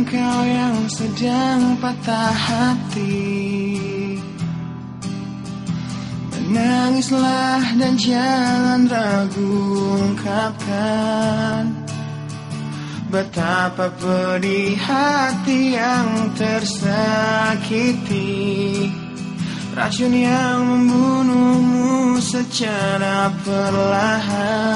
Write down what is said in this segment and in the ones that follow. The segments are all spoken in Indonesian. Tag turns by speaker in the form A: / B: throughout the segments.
A: Engkau yang sedang patah hati. Menangislah dan jangan ragu ungkapkan Betapa pedih hati yang tersakiti. Racun yang membunuhmu secara perlahan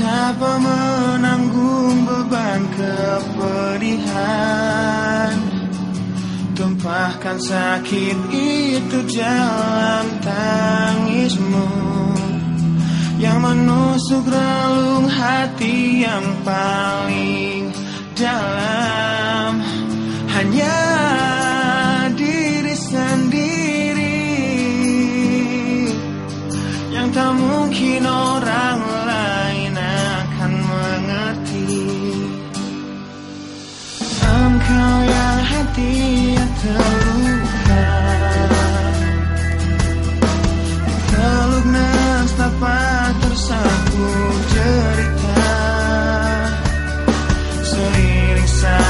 A: Betapa menanggung beban kepedihan. Tumpahkan sakit itu dalam tangismu. Yang menusuk relung hati yang paling dalam. Hanya diri sendiri. Yang tak mungkin orang hatinya terluka. Tersapu cerita. Seiring saat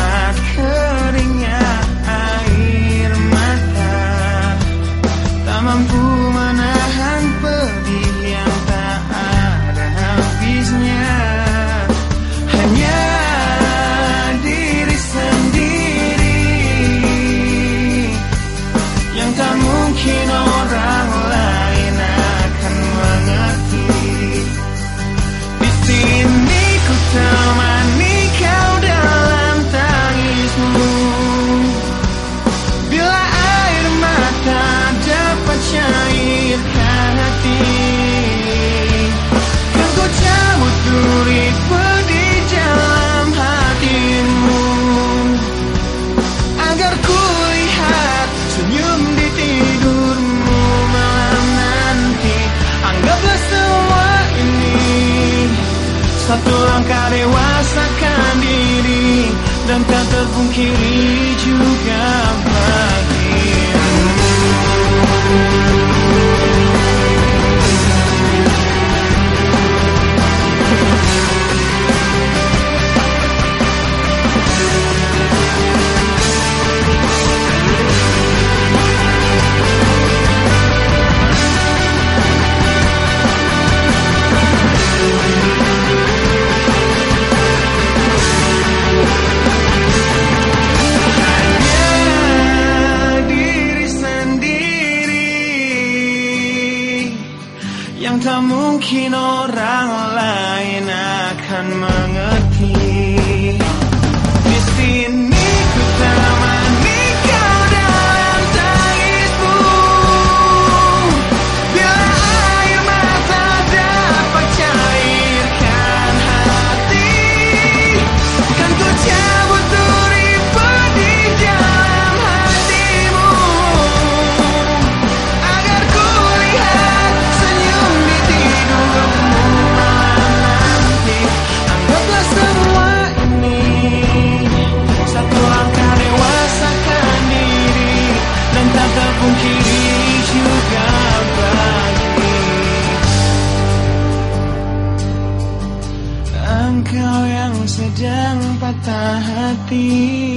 A: Agar ku lihat senyum di tidurmu malam nanti Anggaplah semua ini Satu langkah dewasakan diri Dan tak terpungkiri juga tak mungkin orang lain akan mengerti patah hati